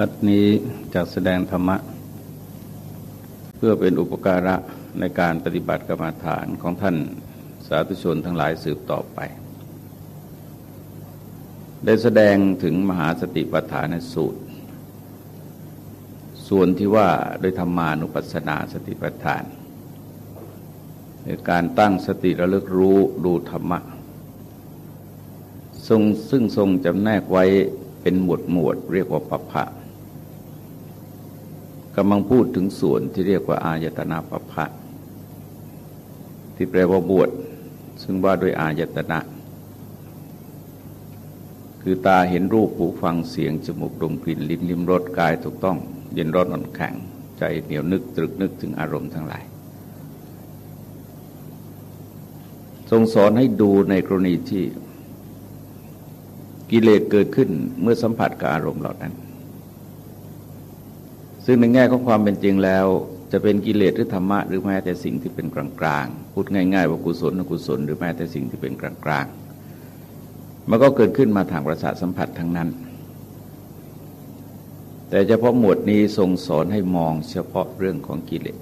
วัดนี้จะแสดงธรรมะ เพื่อเป็นอุปการะในการปฏิบัติกรรมฐานของท่านสาธุชนทั้งหลายสืบต่อไป ได้แสดงถึงมหาสติปัฏฐานสูตร ส่วนที่ว่าโดยธรรมานุปัสสนาสติปัฏฐานในการตั้งสติระลึกรู้ดูธรรมะทรงซึ่งทรงจำแนกไว้เป็นหมวดหมวดเรียกว่าปภะ กำลังพูดถึงส่วนที่เรียกว่าอายตนาปภะที่แปลว่าบวชซึ่งว่าด้วยอายตนะ คือตาเห็นรูปหูฟังเสียง จมูกดมกลิ่นลิ้นลิ้มรสกายถูกต้อง เย็นร้อนอ่อนแข็ง ใจเหนียวนึกตรึกนึกถึงอารมณ์ทั้งหลาย ทรงสอนให้ดูในกรณีที่กิเลสเกิดขึ้นเมื่อสัมผัสกับอารมณ์เหล่านั้น ซึ่งในแง่ของความเป็นจริงแล้ว จะเป็นกิเลสหรือธรรมะหรือแม้แต่สิ่งที่เป็นกลางๆพูดง่ายๆว่ากุศลอกุศลหรือแม้แต่สิ่งที่เป็นกลางๆมันก็เกิดขึ้นมาทางประสาทสัมผัสทั้งนั้น แต่เฉพาะหมวดนี้ทรงสอนให้มองเฉพาะเรื่องของกิเลส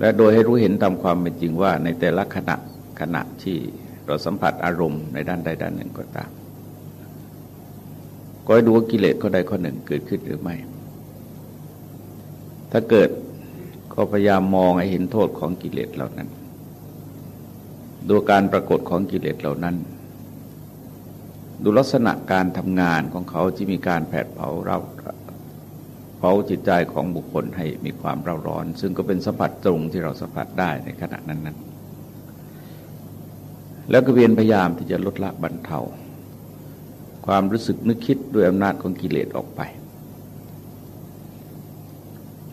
และโดยให้รู้เห็นตามความเป็นจริงว่าในแต่ละขณะขณะที่เราสัมผัสอารมณ์ในด้านใดด้านหนึ่งก็ตาม ก็ให้ดูว่ากิเลสข้อใดข้อหนึ่งเกิดขึ้นหรือไม่ ถ้าเกิดก็พยายามมองให้เห็นโทษของกิเลสเหล่านั้น ดูการปรากฏของกิเลสเหล่านั้น ดูลักษณะการทำงานของเขาที่มีการแผดเผาเราเผาจิตใจของบุคคลให้มีความเร่าร้อน ซึ่งก็เป็นสัมผัสตรงที่เราสัมผัสได้ในขณะนั้นๆแล้วก็เพียรพยายามที่จะลดละบรรเทา ความรู้สึกนึกคิดด้วยอำนาจของกิเลสออกไป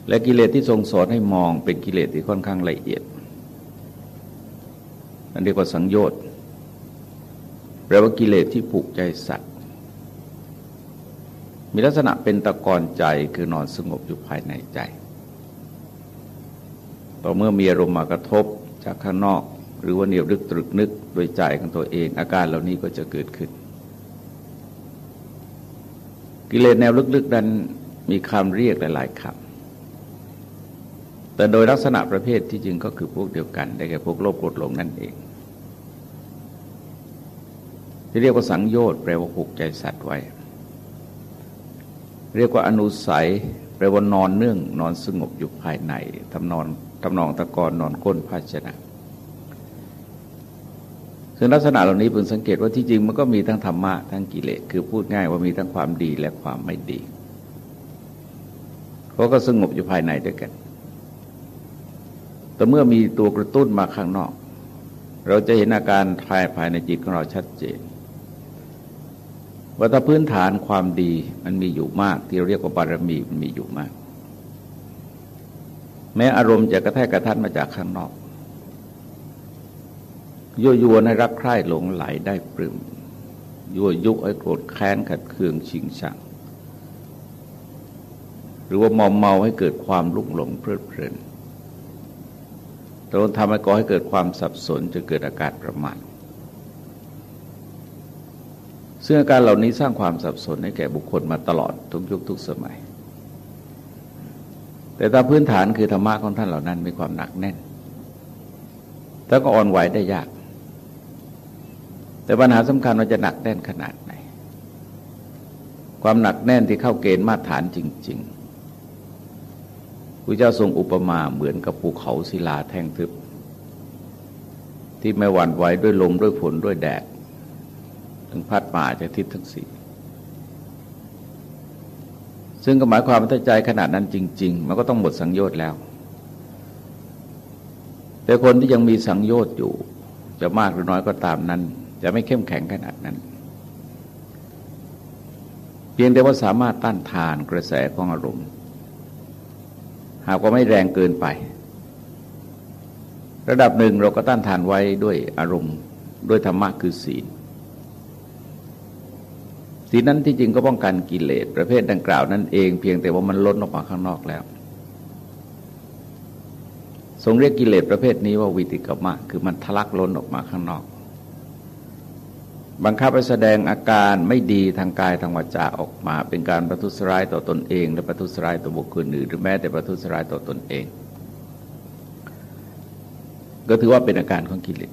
และกิเลสที่ทรงสอนให้มองเป็นกิเลสที่ค่อนข้างละเอียดนั่นเรียกว่าสังโยชน์แปลว่ากิเลสที่ผูกใจสัตว์ มีลักษณะเป็นตะกอนใจคือนอนสงบอยู่ภายในใจ ต่อเมื่อมีอารมณ์มากระทบจากข้างนอก หรือว่าเหนียวดึกตรึกนึกโดยใจของตัวเอง อาการเหล่านี้ก็จะเกิดขึ้น กิเลสแนวลึกๆนั้นมีคำเรียกหลายๆคำแต่โดยลักษณะประเภทที่จริงก็คือพวกเดียวกัน ได้แก่พวกโลภโกรธหลงนั่นเอง ที่เรียกว่าสังโยชน์แปลว่าผูกใจสัตว์ไว้ เรียกว่าอนุสัยแปลว่านอนเนื่อง นอนสงบอยู่ภายในทำนอนทำนองตะกอนนอนก้นภาชนะ ซึ่งลักษณะเหล่านี้เพิ่งสังเกตว่าที่จริงมันก็มีทั้งธรรมะทั้งกิเลสคือพูดง่ายว่ามีทั้งความดีและความไม่ดีเขาก็สงบอยู่ภายในด้วยกัน แต่เมื่อมีตัวกระตุ้นมาข้างนอก เราจะเห็นอาการภายภายในจิตของเราชัดเจนว่าถ้าพื้นฐานความดีมันมีอยู่มาก ที่เราเรียกว่าบารมีมันมีอยู่มาก แม้อารมณ์จะกระแทกกระทันมาจากข้างนอก ยั่วยวนให้รักใคร่หลงไหลได้ปรึมยั่วยุให้โกรธแค้นขัดเคืองชิงชัง หรือว่ามอมเมาให้เกิดความลุ่มหลงเพลิดเพลินโดนทำให้ก่อให้เกิดความสับสนจะเกิดอาการประมาทซึ่งอาการเหล่านี้สร้างความสับสนให้แก่บุคคลมาตลอดทุกยุคทุกสมัย แต่ตามพื้นฐานคือธรรมะของท่านเหล่านั้นมีความหนักแน่น แล้วก็อ่อนไหวได้ยาก แต่ปัญหาสำคัญว่าจะหนักแน่นขนาดไหน ความหนักแน่นที่เข้าเกณฑ์มาตรฐานจริง ๆพระเจ้าทรงอุปมาเหมือนกับภูเขาศิลาแท่งทึบ ที่ไม่หวั่นไหวด้วยลมด้วยฝนด้วยแดดถึงพัดมาจากทิศทั้งสี่ซึ่งก็หมายความว่าถ้าใจขนาดนั้นจริง ๆ มันก็ต้องหมดสังโยชน์แล้ว แต่คนที่ยังมีสังโยชน์อยู่ จะมากหรือน้อยก็ตามนั้น จะไม่เข้มแข็งขนาดนั้น เพียงแต่ว่าสามารถต้านทานกระแสของอารมณ์ หากว่าไม่แรงเกินไป ระดับหนึ่งเราก็ต้านทานไว้ด้วยอารมณ์ด้วยธรรมะคือศีลศีลนั้นที่จริงก็ป้องกันกิเลสประเภทดังกล่าวนั่นเองเพียงแต่ว่ามันล้นออกมาข้างนอกแล้ว ทรงเรียกกิเลสประเภทนี้ว่าวิติกมะ คือมันทะลักล้นออกมาข้างนอก บังคับให้แสดงอาการไม่ดีทางกายทางวาจาออกมา เป็นการประทุษร้ายต่อตนเอง และประทุษร้ายต่อบุคคลอื่นหรือแม้แต่ประทุษร้ายต่อตนเอง ก็ถือว่าเป็นอาการของกิเลส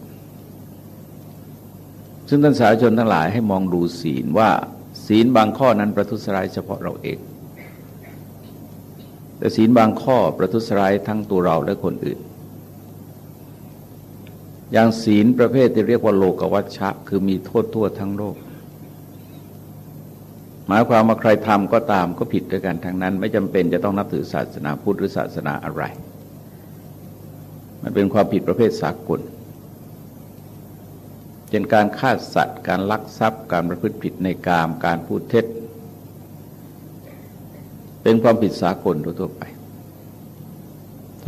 ซึ่งท่านสาธารณชนทั้งหลายให้มองดูศีลว่าศีลบางข้อนั้นประทุษร้ายเฉพาะเราเอง แต่ศีลบางข้อประทุษร้ายทั้งตัวเราและคนอื่น อย่างศีลประเภทที่เรียกว่าโลกวัชชะ คือมีโทษทั่วทั้งโลก หมายความว่าใครทำก็ตามก็ผิดด้วยกันทั้งนั้น ไม่จำเป็นจะต้องนับถือศาสนาพุทธหรือศาสนาอะไร มันเป็นความผิดประเภทสากลเช่นการฆ่าสัตว์ การลักทรัพย์ การประพฤติผิดในกาม การพูดเท็จ เป็นความผิดสากลทั่วไป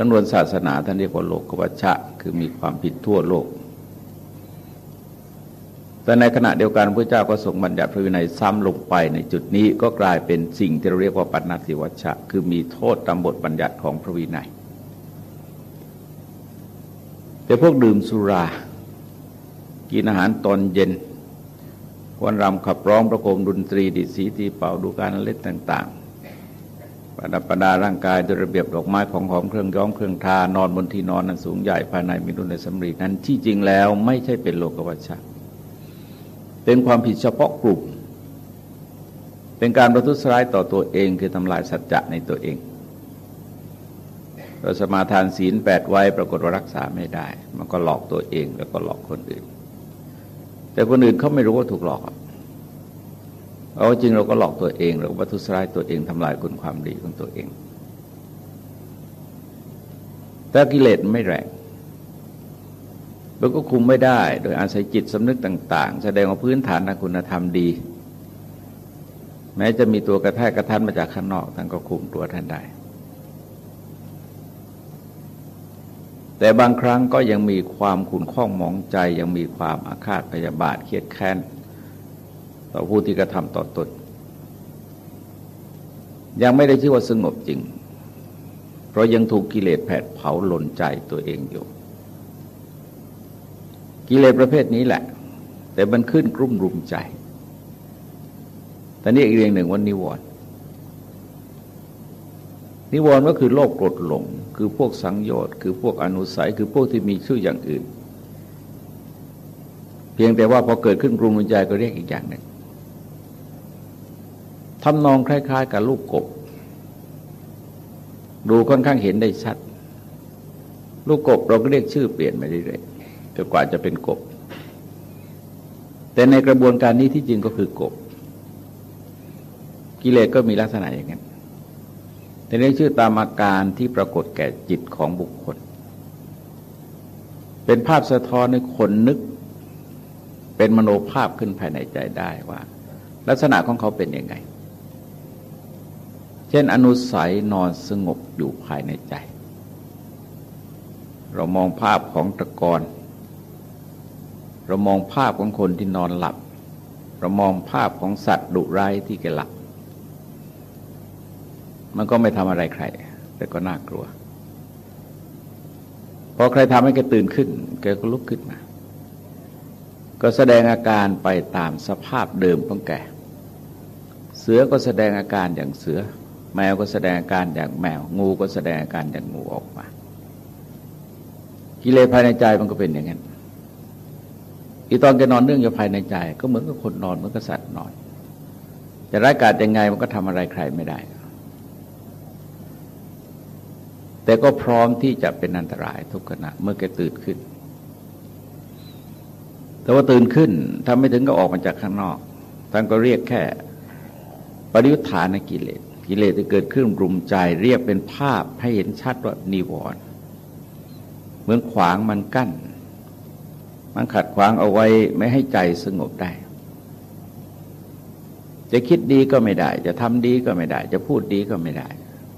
สำนวนศาสนาท่านเรียกว่าโลกวัชชะ คือมีความผิดทั่วโลก แต่ในขณะเดียวกันพระเจ้าก็ทรงบัญญัติพระวินัยซ้ำลงไปในจุดนี้ก็กลายเป็นสิ่งที่เราเรียกว่าปัณติวัชชะ คือมีโทษตามบทบัญญัติของพระวินัย แต่พวกดื่มสุรา กินอาหารตอนเย็นวันรำขับร้องประโคมดนตรีดิสีตีเป่าดูการเล่นต่าง ประดับประดาร่างกายโดยระเบียบดอกไม้ของหอมเครื่องย้อมเครื่องทานอนบนที่นอนนั้นสูงใหญ่ภายในมีดุลในสำรีนั้นที่จริงแล้วไม่ใช่เป็นโลกวัชชะเป็นความผิดเฉพาะกลุ่ม เป็นการประทุษร้ายต่อตัวเองคือทำลายสัจจะในตัวเอง เราสมาทานศีลแปดไว้ปรากฏว่ารักษาไม่ได้ มันก็หลอกตัวเองแล้วก็หลอกคนอื่น แต่คนอื่นเขาไม่รู้ว่าถูกหลอก เอาจริงเราก็หลอกตัวเองเราก็ทุสรายตัวเองทำลายคุณความดีของตัวเอง แต่กิเลสไม่แรงเราก็คุมไม่ได้ โดยอาศัยจิตสำนึกต่าง ๆ แสดงว่าพื้นฐานทางคุณธรรมดี แม้จะมีตัวกระแทกกระทันมาจากข้างนอกท่านก็คุมตัวท่านได้ แต่บางครั้งก็ยังมีความขุ่นข้องมองใจยังมีความอาฆาตพยาบาทเครียดแค้น ต่อผู้ที่กระทำต่อตน ยังไม่ได้ชื่อว่าสงบจริง เพราะยังถูกกิเลสแผดเผาหล่นใจตัวเองอยู่ กิเลสประเภทนี้แหละ แต่มันขึ้นกลุ่มรุมใจ แต่นี่อีกเรื่องหนึ่งว่านิวรณ์นิวรณ์ก็คือโลภโกรธหลง คือพวกสังโยชน์ คือพวกอนุสัย คือพวกที่มีชื่ออย่างอื่น เพียงแต่ว่าพอเกิดขึ้นกรุงวิจัยก็เรียกอีกอย่างหนึ่ง ทำนองคล้าย ๆ กับลูกกบ ดูค่อนข้างเห็นได้ชัด ลูกกบเราก็เรียกชื่อเปลี่ยนไปเรื่อยๆจนกว่าจะเป็นกบ แต่ในกระบวนการนี้ที่จริงก็คือกบ กิเลสก็มีลักษณะอย่างนั้นแต่เรียกชื่อตามอาการที่ปรากฏแก่จิตของบุคคล เป็นภาพสะท้อนในคนนึก เป็นมโนภาพขึ้นภายในใจได้ว่า ลักษณะของเขาเป็นยังไง เช่น อนุสัยนอนสงบอยู่ภายในใจ เรามองภาพของตะกอนเรามองภาพของคนที่นอนหลับ เรามองภาพของสัตว์ดุร้ายที่แกหลับ มันก็ไม่ทำอะไรใคร แต่ก็น่ากลัวพอใครทำให้แกตื่นขึ้นแกก็ลุกขึ้นมา ก็แสดงอาการไปตามสภาพเดิมของแกเสือก็แสดงอาการอย่างเสือ แมวก็แสดงอาการอย่างแมว งูก็แสดงอาการอย่างงูออกมา กิเลสภายในใจมันก็เป็นอย่างนั้นอีตอนแกนอนเนื่องอยู่ภายในใจ ก็เหมือนกับคนนอนเหมือนกับสัตว์นอนจะร้ายกาจยังไงมันก็ทำอะไรใครไม่ได้ แต่ก็พร้อมที่จะเป็นอันตรายทุกขณะเมื่อแกตื่นขึ้น แต่ว่าตื่นขึ้นถ้าไม่ถึงก็ออกมาจากข้างนอกท่านก็เรียกแค่ปริยุทธานกิเลส กิเลสที่เกิดขึ้นรุมใจเรียกเป็นภาพให้เห็นชัดว่านิวรณ์เหมือนขวางมันกั้น มันขัดขวางเอาไว้ไม่ให้ใจสงบได้ จะคิดดีก็ไม่ได้ จะทำดีก็ไม่ได้ จะพูดดีก็ไม่ได้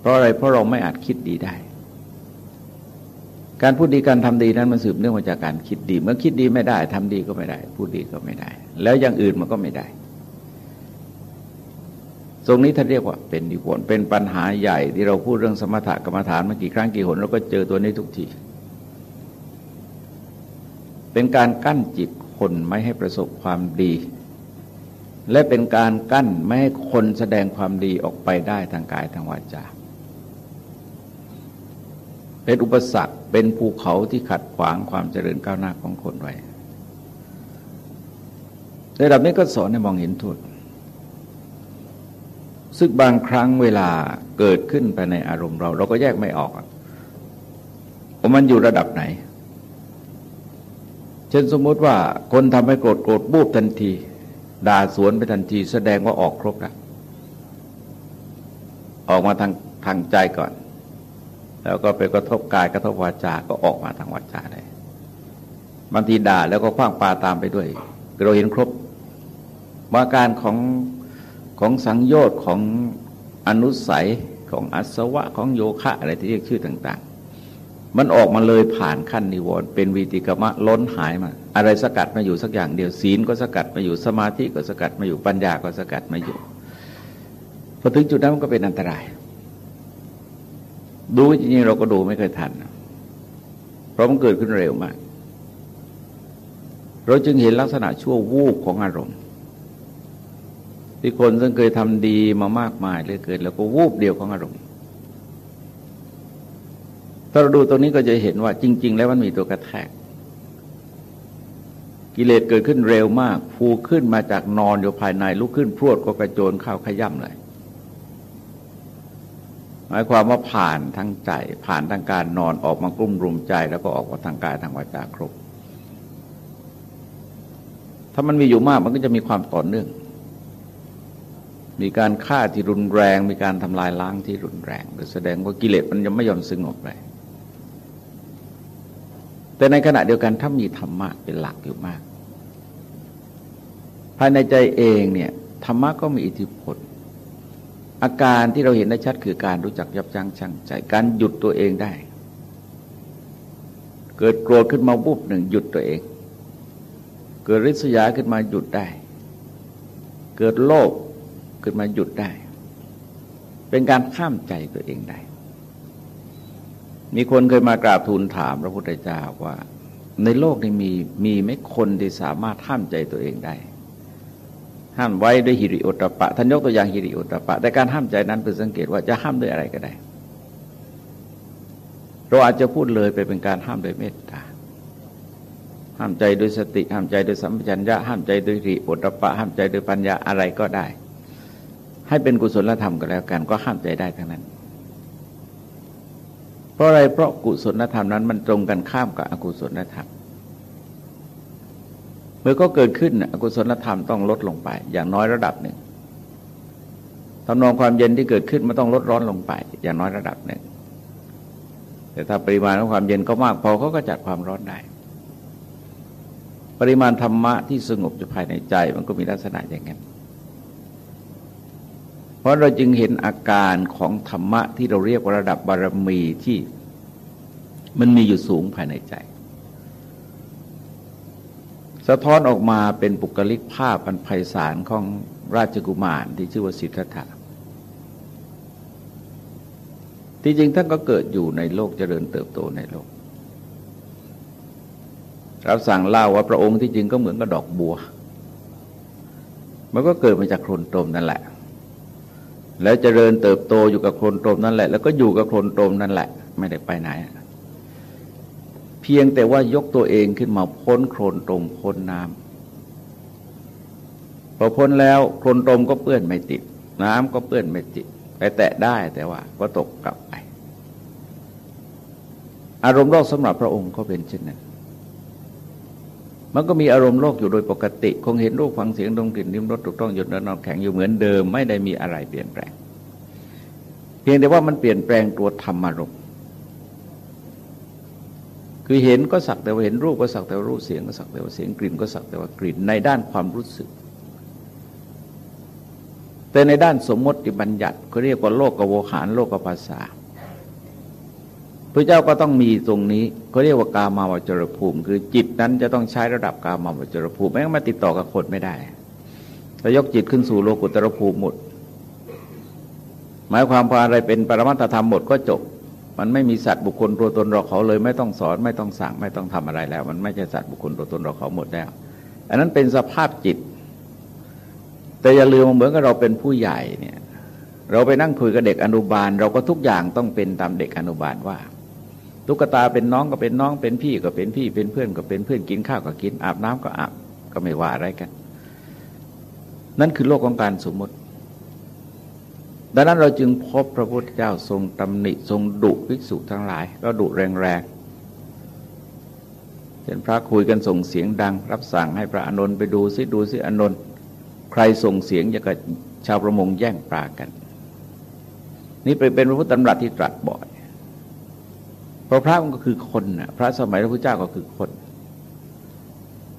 เพราะอะไรเพราะเราไม่อาจคิดดีได้ การพูดดีการทำดีนั้นมันสืบเนื่องมาจากการคิดดี เมื่อคิดดีไม่ได้ทำดีก็ไม่ได้ พูดดีก็ไม่ได้ แล้วอย่างอื่นมันก็ไม่ได้ ตรงนี้ท่านเรียกว่าเป็นนิวรณ์เป็นปัญหาใหญ่ที่เราพูดเรื่องสมถะกรรมฐานมากี่ครั้งกี่หนเราก็เจอตัวนี้ทุกที เป็นการกั้นจิตคนไม่ให้ประสบความดี และเป็นการกั้นไม่ให้คนแสดงความดีออกไปได้ทางกายทางวาจา เป็นอุปสรรคเป็นภูเขาที่ขัดขวางความเจริญก้าวหน้าของคนไว้ระดับนี้ก็สอนให้มองเห็นโทษ ซึ่งบางครั้งเวลาเกิดขึ้นไปในอารมณ์เรา เราก็แยกไม่ออกว่ามันอยู่ระดับไหน เช่นสมมติว่าคนทำให้โกรธโกรธบูบทันที ด่าสวนไปทันที แสดงว่าออกครบแล้วออกมาทางทางใจก่อน แล้วก็ไปกระทบกายกระทบวาจา ก็ออกมาทางวาจาได้บางทีด่าแล้วก็คว้างปาตามไปด้วย เราเห็นครบว่าการของ ของสังโยชน์ของอนุสัยของอัศวะของโยคะอะไรที่เรียกชื่อต่าง ๆ มันออกมาเลยผ่านขั้นนิวรณ์เป็นวิติกมะล้นหายมา อะไรสกัดมาอยู่สักอย่างเดียวศีลก็สกัดมาอยู่สมาธิก็สกัดมาอยู่ปัญญาก็สกัดมาอยู่พอถึงจุดนั้นมันก็เป็นอันตราย ดูจริงๆเราก็ดูไม่เคยทัน เพราะมันเกิดขึ้นเร็วมาก เราจึงเห็นลักษณะชั่ววูบของอารมณ์ ที่คนซึ่งเคยทำดีมามากมายเลยเกิด แล้วก็วูบเดียวของอารมณ์ถ้าเราดูตรงนี้ก็จะเห็นว่าจริง ๆ แล้วมันมีตัวกระแทก กิเลสเกิดขึ้นเร็วมากฟูขึ้นมาจากนอนอยู่ภายในลุกขึ้นพรวดก็กระโจนเข้าขย่ำเลยหมายความว่าผ่านทั้งใจ ผ่านทางการนอนออกมากลุ่มรุมใจ แล้วก็ออกมาทางกายทางวาจาครบ ถ้ามันมีอยู่มากมันก็จะมีความต่อเนื่อง มีการฆ่าที่รุนแรง มีการทำลายล้างที่รุนแรงแสดงว่ากิเลสมันยังไม่ยอมสงบเลยแต่ในขณะเดียวกันถ้ามีธรรมะเป็นหลักอยู่มาก ภายในใจเองเนี่ยธรรมะก็มีอิทธิพล อาการที่เราเห็นได้ชัดคือการรู้จักยับยั้งชั่งใจ การหยุดตัวเองได้ เกิดโกรธขึ้นมาบุบหนึ่งหยุดตัวเอง เกิดริษยาขึ้นมาหยุดได้ เกิดโลภ ขึ้นมาหยุดได้ เป็นการข้ามใจตัวเองได้ มีคนเคยมากราบทูลถามพระพุทธเจ้าว่า ในโลกนี้มีมีไหมคนที่สามารถห้ามใจตัวเองได้ ห้ามไว้ด้วยฮิริโอตปะท่านยกตัวอย่างฮิริโอตปะ แต่การห้ามใจนั้นเป็นสังเกตว่าจะห้ามด้วยอะไรก็ได้เราอาจจะพูดเลยไปเป็นการห้ามโดยเมตตา ห้ามใจโดยสติ ห้ามใจโดยสัมปชัญญะ ห้ามใจโดยริโอตปะ ห้ามใจโดยปัญญาอะไรก็ได้ ให้เป็นกุศลธรรมก็แล้วกันก็ห้ามใจได้ทั้งนั้น เพราะอะไรเพราะกุศลธรรมนั้น มันตรงกันข้ามกับอกุศลธรรมเมื่อก็เกิดขึ้นอกุศลธรรมต้องลดลงไป อย่างน้อยระดับหนึ่งทำนองความเย็นที่เกิดขึ้นมันต้องลดร้อนลงไป อย่างน้อยระดับหนึ่ง แต่ถ้าปริมาณของความเย็นก็มากพอเขาก็จัดความร้อนได้ ปริมาณธรรมะที่สงบอยู่ภายในใจมันก็มีลักษณะอย่างนั้น เพราะเราจึงเห็นอาการของธรรมะที่เราเรียกว่าระดับบารมีที่มันมีอยู่สูงภายในใจ สะท้อนออกมาเป็นปุกลิกภาพอันไพศาลของราชกุมารที่ชื่อว่าสิทธัตถะที่จริงท่านก็เกิดอยู่ในโลกเจริญเติบโตในโลก เราสั่งเล่าว่าพระองค์ที่จริงก็เหมือนกับดอกบัว มันก็เกิดมาจากโคลนตมนั่นแหละ แล้วเจริญเติบโตอยู่กับโคลนตมนั่นแหละ แล้วก็อยู่กับโคลนตมนั่นแหละ ไม่ได้ไปไหน เพียงแต่ว่ายกตัวเองขึ้นมาพ้นโคลนตมพ้นน้ำพอพ้นแล้วโคลนตมก็เปื้อนไม่ติด น้ำก็เปื้อนไม่ติดไปแตะได้แต่ว่าก็ตกกลับไป อารมณ์โลกสำหรับพระองค์ก็เป็นเช่นนั้น มันก็มีอารมณ์โลกอยู่โดยปกติ คงเห็นรูปฟังเสียงดมกลิ่นนิ้มรสถูกต้องหยุดนอนแข็งอยู่เหมือนเดิมไม่ได้มีอะไรเปลี่ยนแปลง เพียงแต่ว่ามันเปลี่ยนแปลงตัวธรรมารมณ์คือเห็นก็สักแต่ว่าเห็นรูปก็สักแต่ว่ารูปเสียงก็สักแต่ว่าเสียงกลิ่นก็สักแต่ว่ากลิ่นในด้านความรู้สึก แต่ในด้านสมมติบัญญัติเขาเรียกว่าโลกกโวหารโลกกภาษา พระเจ้าก็ต้องมีตรงนี้เขาเรียกว่ากามาวจรภูมิ คือจิตนั้นจะต้องใช้ระดับกามาวจรภูมิไม่งั้นมาติดต่อกับคนไม่ได้ถ้ายกจิตขึ้นสู่โลกุตรภูมิหมด หมายความว่าอะไรเป็นปรมัตถธรรมหมดก็จบ มันไม่มีสัตว์บุคคลตัวตนเราเขาเลย ไม่ต้องสอนไม่ต้องสั่งไม่ต้องทำอะไรแล้ว มันไม่ใช่สัตว์บุคคลตัวตนเราเขาหมดแล้ว อันนั้นเป็นสภาพจิต แต่อย่าลืมเหมือนกับเราเป็นผู้ใหญ่เนี่ย เราไปนั่งคุยกับเด็กอนุบาล เราก็ทุกอย่างต้องเป็นตามเด็กอนุบาลว่า ตุ๊กตาเป็นน้องก็เป็นน้องเป็นพี่ก็เป็นพี่เป็นเพื่อนก็เป็นเพื่อนกินข้าวก็กิน อาบน้ำก็อาบก็ไม่ว่าอะไรกัน นั่นคือโลกของการสมมติ ดังนั้นเราจึงพบพระพุทธเจ้าทรงตำหนิทรงดุภิกษุทั้งหลาย ก็ดุแรงๆเห็นพระคุยกันส่งเสียงดัง รับสั่งให้พระอานนท์ไปดูซิดูซิอานนท์ใครส่งเสียงจะกับชาวประมงแย่งปลากัน นี่เป็นพระพุทธธรรมรัตที่ตรัสบ่อย เพราะพระมันก็คือคนนะพระสมัยพระพุทธเจ้าก็คือคน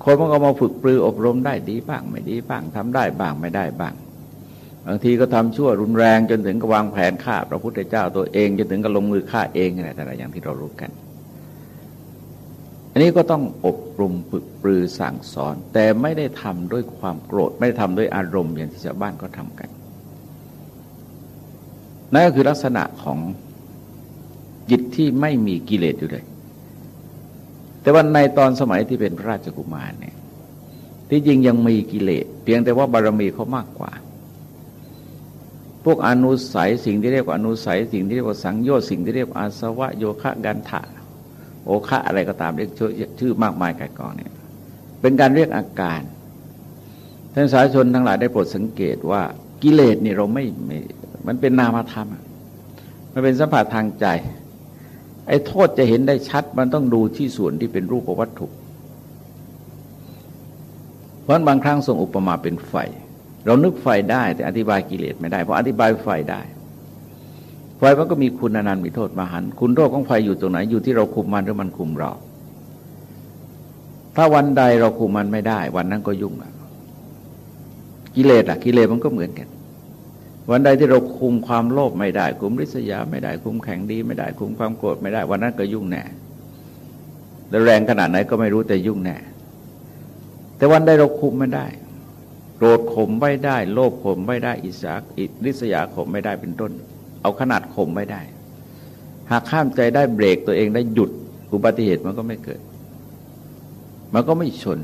คนมันก็มาฝึกปรืออบรมได้ดีบ้างไม่ดีบ้างทำได้บ้างไม่ได้บ้าง บางทีก็ทำชั่วรุนแรงจนถึงกับวางแผนฆ่าพระพุทธเจ้าตัวเองจนถึงกับลงมือฆ่าเองอะไรแต่ละอย่างที่เรารู้กัน อันนี้ก็ต้องอบรมฝึกปรือสั่งสอน แต่ไม่ได้ทำด้วยความโกรธ ไม่ได้ทำด้วยอารมณ์อย่างที่ชาวบ้านก็ทำกันนั่นก็คือลักษณะของ จิตที่ไม่มีกิเลสอยู่เลย แต่ว่าในตอนสมัยที่เป็นพระราชกุมารเนี่ยที่จริงยังมีกิเลสเพียงแต่ว่าบารมีเขามากกว่า พวกอนุสัยสิ่งที่เรียกว่าอนุสัยสิ่งที่เรียกว่าสังโยชน์สิ่งที่เรียกว่าอาสวะโยคะกันถะโอคะอะไรก็ตามเรียกชื่อมากมายกายกองเนี่ยเป็นการเรียกอาการท่านสาชนทั้งหลายได้โปรดสังเกตว่ากิเลสนี่เราไม่ไม่มันเป็นนามธรรม มันเป็นสัมผัสทางใจ อ้โทษจะเห็นได้ชัดมันต้องดูที่ส่วนที่เป็นรูปวัตถุ เพราะบางครั้งทรงอุปมาเป็นไฟ เรานึกไฟได้แต่อธิบายกิเลสไม่ได้ เพราะอธิบายไฟได้ ไฟมันก็มีคุณอนันต์มีโทษมหัน คุณโทษของไฟอยู่ตรงไหนอยู่ที่เราคุมมันหรือมันคุมเรา ถ้าวันใดเราคุมมันไม่ได้ วันนั้นก็ยุ่งอะกิเลสอะกิเลสมันก็เหมือนกัน วันใดที่เราคุมความโลภไม่ได้ คุมริษยาไม่ได้ คุมแข็งดีไม่ได้ คุมความโกรธไม่ได้ วันนั้นก็ยุ่งแน่แรงขนาดไหนก็ไม่รู้แต่ยุ่งแน่ แต่วันใดเราคุมไม่ได้โกรธข่มไม่ได้ โลภข่มไม่ได้ อิสาอิริษยาข่มไม่ได้เป็นต้น เอาขนาดข่มไม่ได้ หากข้ามใจได้เบรกตัวเองได้หยุดอุบัติเหตุมันก็ไม่เกิด มันก็ไม่ชน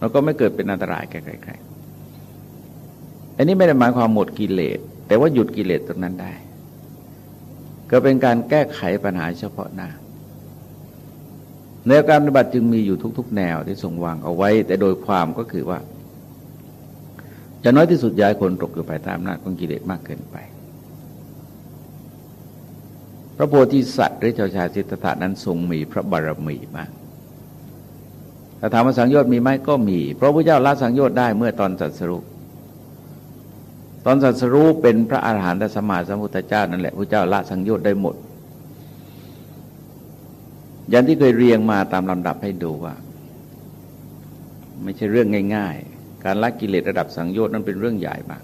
มันก็ไม่เกิดเป็นอันตรายแก่ใครๆ อันนี้ไม่ได้หมายความหมดกิเลส แต่ว่าหยุดกิเลสตรงนั้นได้ ก็เป็นการแก้ไขปัญหาเฉพาะหน้าแนวการปฏิบัติจึงมีอยู่ทุก ๆ แนวที่ทรงวางเอาไว้ แต่โดยความก็คือว่าจะน้อยที่สุดย้ายคนตกอยู่ภายใต้อำนาจของกิเลสมากเกินไป พระโพธิสัตว์หรือเจ้าชายสิทธัตถานั้นทรงมีพระบารมีมากถ้าถามว่าสังโยชน์มีไหมก็มี เพราะพระเจ้าละสังโยชน์ได้เมื่อตอนสัตสรุป ตอนสัสรู้เป็นพระอาหารหันตสมมาสมุทธเจ้านั่นแหละพระเจ้าละสังโยชน์ได้หมด อย่างที่เคยเรียงมาตามลำดับให้ดูว่า ไม่ใช่เรื่องง่าย ๆ การละกิเลสระดับสังโยชน์นั้นเป็นเรื่องใหญ่มาก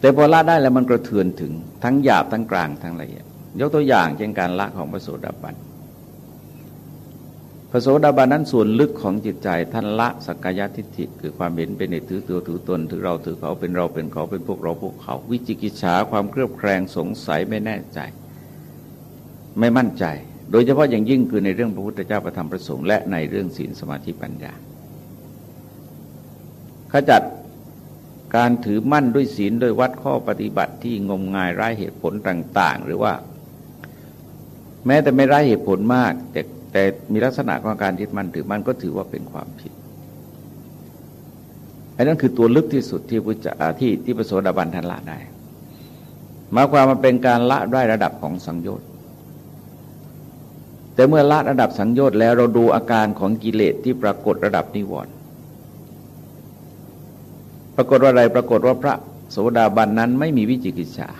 แต่พอละได้แล้วมันกระเทือนถึงทั้งหยาบทั้งกลางทั้งละเอียดยกตัวอย่างเช่นการละของพระโสดาบัน ระโสดาบันนั้นส่วนลึกของจิตใจท่านละสักกายทิฏฐิคือความเห็นเป็นในถือตัวถือตนถือเราถือเขาเป็นเราเป็นเขาเป็นพวกเราพวกเขา วิจิกิจฉาความเครือบแคลงสงสัยไม่แน่ใจ ไม่มั่นใจ โดยเฉพาะอย่างยิ่งคือในเรื่องพระพุทธเจ้าประธรรมประสงค์และในเรื่องศีลสมาธิปัญญา ขจัดการถือมั่นด้วยศีลโดยวัดข้อปฏิบัติที่งมงายไร้เหตุผลต่าง ๆ หรือว่า แม้แต่ไม่ไร้เหตุผลมากแต่ แต่มีลักษณะของการยึดมั่นถือมั่นก็ถือว่าเป็นความผิดอันนั้นคือตัวลึกที่สุดที่พุทธที่ที่พระโสดาบันทันละได้หมายความมันเป็นการละได้ระดับของสังโยชน์แต่เมื่อละระดับสังโยชน์แล้วเราดูอาการของกิเลสที่ปรากฏระดับนิวรณ์ปรากฏว่าอะไรปรากฏว่าพระโสดาบันนั้นไม่มีวิจิกิจฉา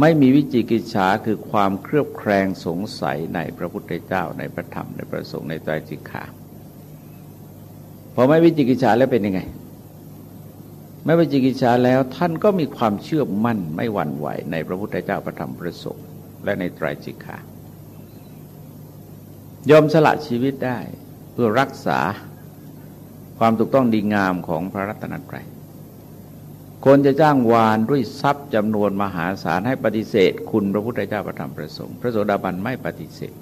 ไม่มีวิจิกิจฉาคือความเครือบแคลงสงสัยในพระพุทธเจ้าในพระธรรมในพระสงฆ์ในใจจิกขาพอไม่วิจิกิจฉาแล้วเป็นยังไง ไม่วิจิกิจฉาแล้วท่านก็มีความเชื่อมั่นไม่หวั่นไหวในพระพุทธเจ้าพระธรรมพระสงฆ์และในไตรจิกขายอมสละชีวิตได้เพื่อรักษาความถูกต้องดีงามของพระรัตนตรัย คนจะจ้างวานด้วยทรัพย์จำนวนมหาศาลให้ปฏิเสธ คุณพระพุทธเจ้าประธรรมประสงค์พระโสดาบันไม่ปฏิเสธ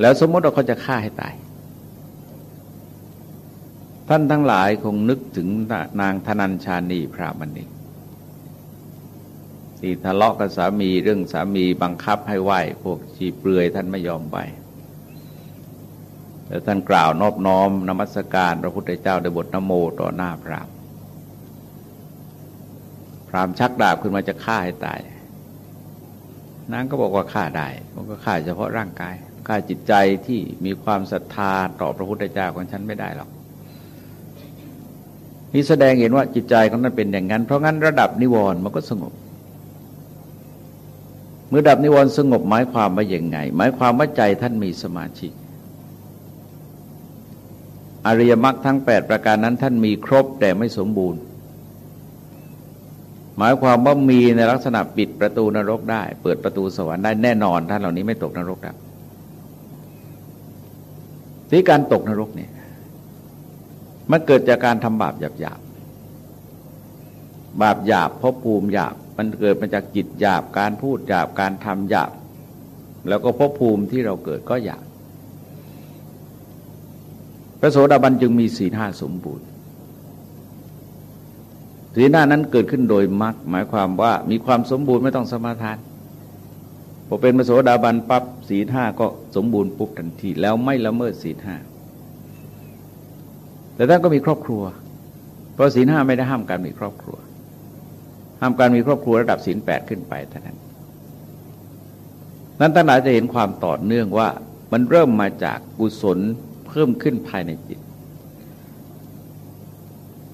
แล้วสมมติว่าเขาจะฆ่าให้ตาย ท่านทั้งหลายคงนึกถึงนางธนัญชานีพระมณีที่ทะเลาะกับสามีเรื่องสามีบังคับให้ไหวพวกชีเปลือยท่านไม่ยอมไหว แล้วท่านกล่าวนอบน้อมนมัสการพระพุทธเจ้าในบทนโมต่อหน้าพระพรามชักดาบขึ้นมาจะฆ่าให้ตายนางก็บอกว่าฆ่าได้ มันก็ฆ่าเฉพาะร่างกายฆ่าจิตใจที่มีความศรัทธาต่อพระพุทธเจ้าของฉันไม่ได้หรอกนี่แสดงเห็นว่าจิตใจของนั้นเป็นอย่างนั้น เพราะงั้นระดับนิวรณ์มันก็สงบ เมื่อดับนิวรณ์สงบหมายความว่าอย่างไง หมายความว่าใจท่านมีสมาธิ อริยมรรคทั้ง 8 ประการนั้นท่านมีครบแต่ไม่สมบูรณ์ หมายความว่ามีในลักษณะปิดประตูนรกได้ เปิดประตูสวรรค์ได้แน่นอนท่านเหล่านี้ไม่ตกนรกครับที่การตกนรกเนี่ยมันเกิดจากการทำบาปหยาบหยาบบาปหยาบเพราะภูมิหยาบ มันเกิดมาจากจิตหยาบการพูดหยาบการทำหยาบ แล้วก็พบภูมิที่เราเกิดก็หยาบ พระโสดาบันจึงมีสีห้าสมบูรณ์สีหน้านั้นเกิดขึ้นโดยมรรคหมายความว่ามีความสมบูรณ์ไม่ต้องสมาทานพอเป็นพระโสดาบันปั๊บสีห้าก็สมบูรณ์ปุ๊บทันทีแล้วไม่ละเมิดสีห้าแต่ท่านก็มีครอบครัว เพราะศีลห้าไม่ได้ห้ามการมีครอบครัว ห้ามการมีครอบครัวระดับศีลแปดขึ้นไปเท่านั้นนั้นตั้งหายจะเห็นความต่อเนื่องว่ามันเริ่มมาจากกุศล พิ่มขึ้นภายในจิต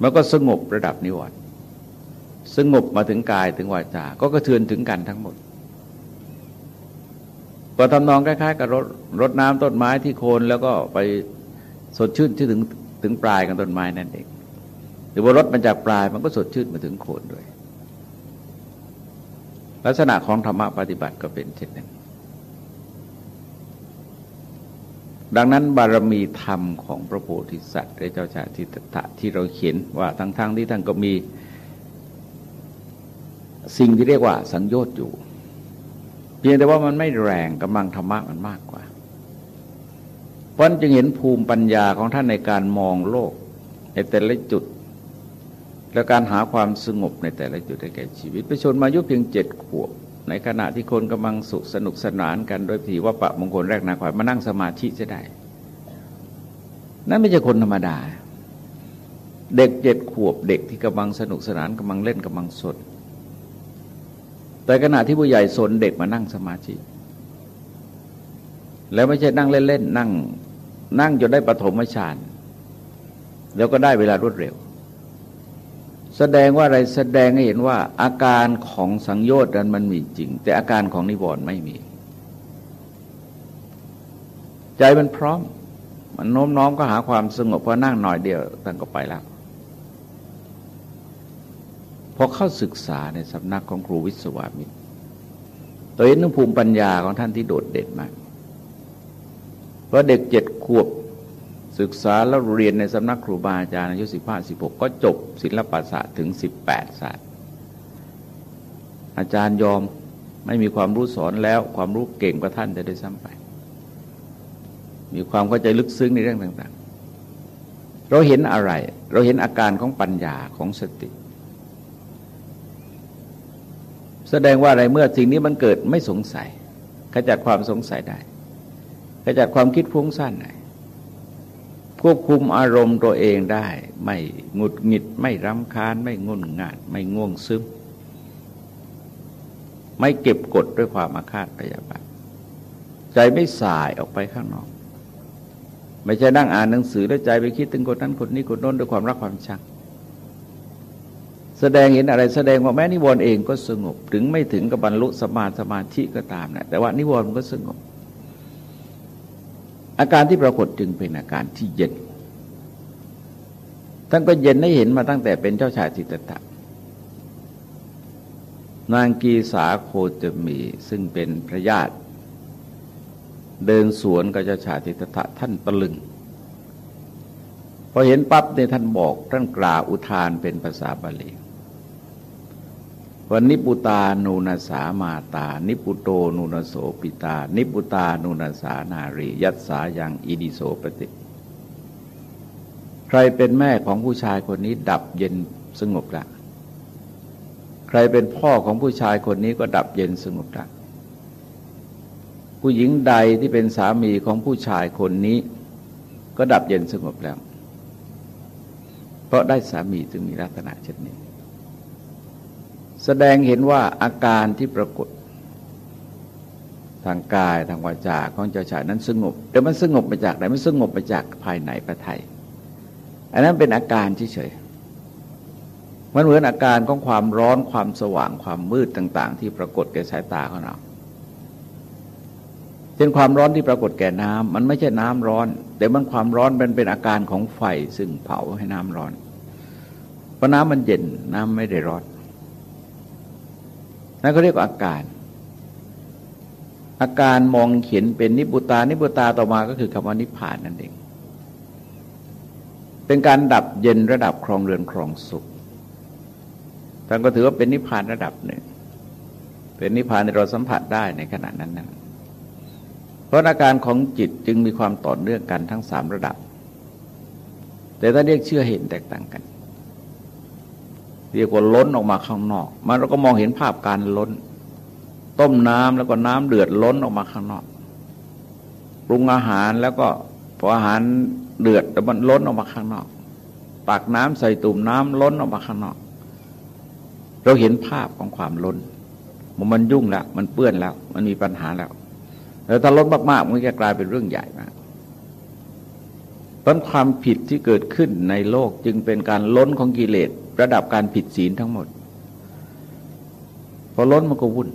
มันก็สงบระดับนิวรณ์สงบมาถึงกายถึงวาจา ก็กระเทือนถึงกันทั้งหมดพอทำนองคล้ายๆกับรถรถน้ำต้นไม้ที่โคนแล้วก็ไปสดชื่นที่ถึงถึงปลายของต้นไม้นั่นเอง หรือว่ารถมันจากปลายมันก็สดชื่นมาถึงโคนด้วย ลักษณะของธรรมะปฏิบัติก็เป็นเช่นนั้น ดังนั้นบารมีธรรมของพระโพธิสัตว์และเจ้าชาติตถะที่เราเขียนว่าทั้งๆทที่ท่านก็มีสิ่งที่เรียกว่าสังโยชน์อยู่ เพียงแต่ว่ามันไม่แรงกำลังธรรมะมันมากกว่า เพราะจึงเห็นภูมิปัญญาของท่านในการมองโลกในแต่ละจุด และการหาความสงบในแต่ละจุดในแก่ชีวิตประชนมายุเพียงเจ็ดขวบ ในขณะที่คนกำลังสุขสนุกสนานกันโดยผีว่าปะมงคลแรกนาขวายมานั่งสมาธิจะได้ นั่นไม่ใช่คนธรรมดา เด็กเจ็ดขวบเด็กที่กำลังสนุกสนานกำลังเล่นกำลังสดแต่ขณะที่ผู้ใหญ่สนเด็กมานั่งสมาธิแล้วไม่ใช่นั่งเล่นๆนั่ง นั่งจนได้ปฐมฌานแล้วก็ได้เวลารวดเร็ว แสดงว่าอะไรแสดงให้เห็นว่า อาการของสังโยชน์นั้นมันมีจริง แต่อาการของนิวรณ์ไม่มี ใจมันพร้อม มันโน้มน้อมก็หาความสงบพอนั่งหน่อยเดียวท่านก็ไปแล้วพอเข้าศึกษาในสำนักของครูวิศวามิตรตัวเองนึกภูมิปัญญาของท่านที่โดดเด่นมากเพราะเด็กเจ็ดขวบ ศึกษาแล้วเรียนในสำนักครูบาอาจารย์อายุสิบห้าสิบหกก็จบศิลปศาสตร์ถึงสิบแปดศาสตร์ อาจารย์ยอมไม่มีความรู้สอนแล้วความรู้เก่งกว่าท่านจะได้ซ้ำไป มีความเข้าใจลึกซึ้งในเรื่องต่าง ๆ เราเห็นอะไร เราเห็นอาการของปัญญาของสติ แสดงว่าอะไรเมื่อสิ่งนี้มันเกิดไม่สงสัยขจัดความสงสัยได้ขจัดความคิดฟุ้งซ่านไหน ควบคุมอารมณ์ตัวเองได้ ไม่หงุดหงิด ไม่รำคาญ ไม่งุนงาน ไม่ง่วงซึมไม่เก็บกดด้วยความอาฆาตพยาบาทใจไม่สายออกไปข้างนอก ไม่ใช่นั่งอ่านหนังสือแล้วใจไปคิดถึงคนนั้นคนนี้คนโน้นด้วยความรักความชังแสดงเห็นอะไรแสดงว่าแม้นิวรณ์เองก็สงบ ถึงไม่ถึงกับบรรลุสมาสมาธิก็ตามนะแต่ว่านิวรณ์มันก็สงบ อาการที่ปรากฏจึงเป็นอาการที่เย็น ท่านก็เย็นได้เห็นมาตั้งแต่เป็นเจ้าชายสิทธัตถะนางกีสาโคจมีซึ่งเป็นพระญาติ เดินสวนกับเจ้าชายสิทธัตถะท่านตะลึง พอเห็นปั๊บเนี่ยท่านบอกท่านกล่าวอุทานเป็นภาษาบาลี วันนิปุตานูนาสามาตา นิปุโตนูนาโสปิตา นิปุตานูนาสานารี ยัตสายังอิดิโสปติใใครเป็นแม่ของผู้ชายคนนี้ดับเย็นสงบละ ใครเป็นพ่อของผู้ชายคนนี้ก็ดับเย็นสงบละผู้หญิงใดที่เป็นสามีของผู้ชายคนนี้ ก็ดับเย็นสงบแล้ว เพราะได้สามีจึงมีลักษณะเช่นนี้ แสดงเห็นว่าอาการที่ปรากฏทางกายทางวาจาของเจ้าชายนั้นสงบ แต่มันสงบมาจากไหนมันสงบมาจากภายในประไทย อันนั้นเป็นอาการเฉยๆมันเหมือนอาการของความร้อนความสว่างความมืดต่าง ๆ ที่ปรากฏแก่สายตาของเราเช่นความร้อนที่ปรากฏแก่น้ำมันไม่ใช่น้ำร้อน แต่มันความร้อนมันเป็นอาการของไฟซึ่งเผาให้น้ำร้อนเพราะน้ำมันเย็นน้ำไม่ได้ร้อน นั่นก็เรียกว่าอาการ อาการมองเห็นเป็นนิบุตา นิบุตาต่อมาก็คือคำว่านิพพานนั่นเอง เป็นการดับเย็นระดับครองเรือนครองสุขท่านก็ถือว่าเป็นนิพพานระดับหนึ่ง เป็นนิพพานที่เราสัมผัสได้ในขณะนั้นนั้นเพราะอาการของจิตจึงมีความต่อเนื่องกันทั้งสามระดับ แต่ถ้าเรียกเชื่อเห็นแตกต่างกัน เรียกว่าล้นออกมาข้างนอก มันเราก็มองเห็นภาพการล้น ต้มน้ำแล้วก็น้ำเดือดล้นออกมาข้างนอก ปรุงอาหารแล้วก็พออาหารเดือดแต่มันล้นออกมาข้างนอก ตักน้ำใส่ตุ่มน้ำล้นออกมาข้างนอก เราเห็นภาพของความล้น มันยุ่งแล้ว มันเปื้อนแล้ว มันมีปัญหาแล้วแล้วถ้าล้นมากๆมันจะกลายเป็นเรื่องใหญ่มากเพราะความผิดที่เกิดขึ้นในโลกจึงเป็นการล้นของกิเลส ระดับการผิดศีลทั้งหมด พอล้นมันก็วุ่น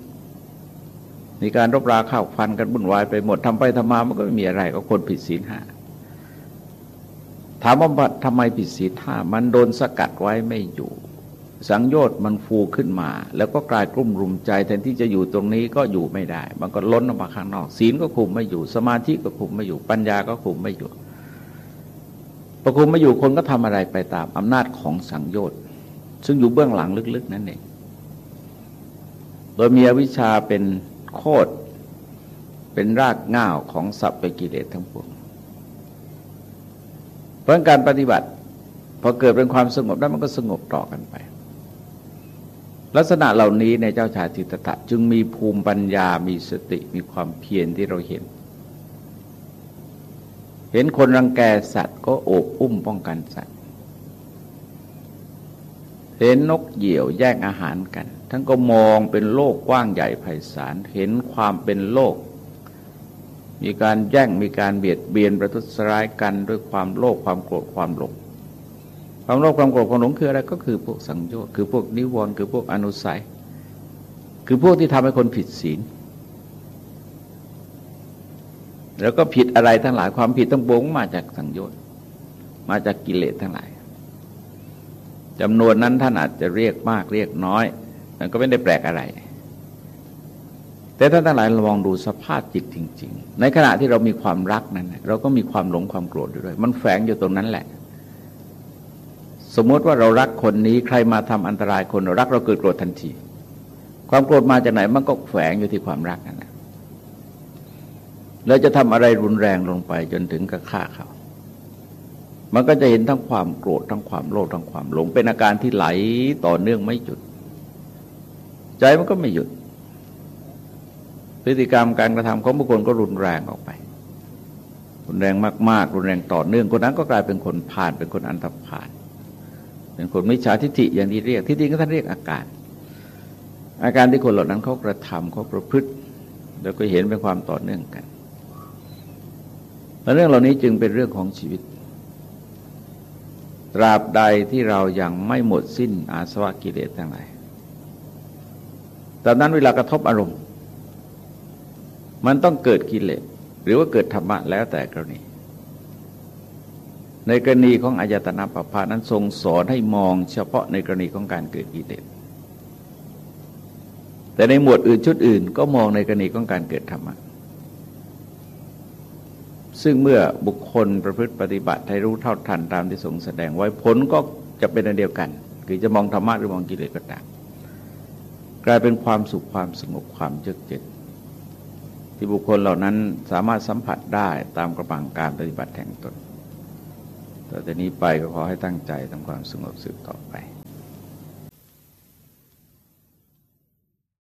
มีการรบราข้าวฟันกันบุ่นวายไปหมดทำไปทำมามันก็ไม่มีอะไรก็คนผิดศีลห้าถามว่าทำไมผิดศีลห้ามันโดนสกัดไว้ไม่อยู่ สังโยชน์มันฟูขึ้นมา แล้วก็กลายกลุ่มรุมใจแทนที่จะอยู่ตรงนี้ก็อยู่ไม่ได้ มันก็ล้นออกมาข้างนอก ศีลก็คุมไม่อยู่ สมาธิก็คุมไม่อยู่ ปัญญาก็คุมไม่อยู่ประคุมไม่อยู่คนก็ทำอะไรไปตามอำนาจของสังโยชน์ ซึ่งอยู่เบื้องหลังลึกๆนั่นเอง โดยมีอวิชชาเป็นโคดเป็นรากง่าวของสัพเพกิเลสทั้งปวง เพราะการปฏิบัติพอเกิดเป็นความสงบแล้วมันก็สงบต่อกันไป ลักษณะเหล่านี้ในเจ้าชายจิตตะ จึงมีภูมิปัญญามีสติมีความเพียรที่เราเห็น เห็นคนรังแกสัตว์ก็โอบอุ้มป้องกันสัตว์ เห็นนกเหยี่ยวแย่งอาหารกันทั้งก็มองเป็นโลกกว้างใหญ่ไพศาล เห็นความเป็นโลก มีการแย่งมีการเบียดเบียนประทุษร้ายกันด้วยความโลภความโกรธความหลงความโลภความโกรธความหลงคืออะไรก็คือพวกสังโยชน์คือพวกนิวรณ์คือพวกอนุสัย คือพวกที่ทำให้คนผิดศีล แล้วก็ผิดอะไรทั้งหลายความผิดทั้งปวงมาจากสังโยชน์มาจากกิเลสทั้งหลาย จำนวนนั้นท่านอาจจะเรียกมากเรียกน้อยมันก็ไม่ได้แปลกอะไร แต่ท่านทั้งหลายลองดูสภาพจิตจริง ๆ ในขณะที่เรามีความรักนั้นเราก็มีความหลงความโกรธอยู่ด้วย มันแฝงอยู่ตรงนั้นแหละ สมมติว่าเรารักคนนี้ใครมาทำอันตรายคนเรารักเราเกิดโกรธทันที ความโกรธมาจากไหนมันก็แฝงอยู่ที่ความรักนั่นแหละเราจะทำอะไรรุนแรงลงไปจนถึงกับฆ่าเขา มันก็จะเห็นทั้งความโกรธทั้งความโลภทั้งความหลง เป็นอาการที่ไหลต่อเนื่องไม่หยุด ใจมันก็ไม่หยุด พฤติกรรมการกระทำของบุคคลก็รุนแรงออกไป รุนแรงมากๆ รุนแรงต่อเนื่องคนนั้นก็กลายเป็นคนผ่านเป็นคนอันตรผ่าน เป็นคนมิจฉาทิฏฐิอย่างที่เรียก ที่จริงก็ท่านเรียกอาการ อาการที่คนเหล่านั้นเขากระทำเขาประพฤติ แล้วก็เห็นเป็นความต่อเนื่องกันและเรื่องเหล่านี้จึงเป็นเรื่องของชีวิต ราบใดที่เรายังไม่หมดสิ้นอาสวะกิเลสทั้งหลายตอนนั้นเวลากระทบอารมณ์ มันต้องเกิดกิเลสหรือว่าเกิดธรรมะแล้วแต่กรณี ในกรณีของอายตนะปภานั้นทรงสอนให้มองเฉพาะในกรณีของการเกิดกิเลสแต่ในหมวดอื่นชุดอื่นก็มองในกรณีของการเกิดธรรมะ ซึ่งเมื่อบุคคลประพฤติปฏิบัติให้รู้เท่าทันตามที่ทรงแสดงไว้ผลก็จะเป็นอันเดียวกัน คือจะมองธรรมะหรือมองกิเลสก็ตามกลายเป็นความสุขความสงบความเยือกเย็นที่บุคคลเหล่านั้นสามารถสัมผัสได้ตามกระบังการปฏิบัติแห่งตน ต่อจากนี้ไปก็ขอให้ตั้งใจทำความสงบสืบต่อไป